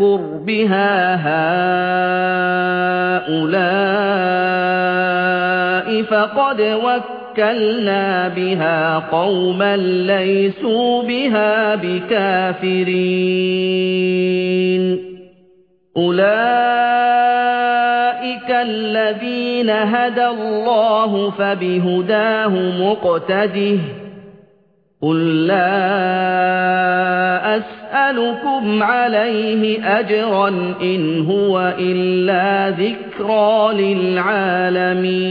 يَكْفُرْ بِهَا هَٰؤُلَاءِ فَقَدْ وَكَّلْنَا بِهَا قَوْمًا لَّيْسُوا بِهَا بِكَافِرِينَ أُولَٰئِكَ الَّذِينَ هَدَى اللَّهُ ۖ فَبِهُدَاهُ مُقْتَدِهْ ۗ قُل لَّا أَسْأَلُكُمْ عَلَيْهِ أَجْرًا ۖ إِنْ هُوَ إِلَّا ذِكْرَىٰ لِلْعَالَمِينَ